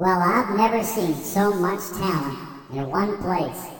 Well, I've never seen so much talent in one place.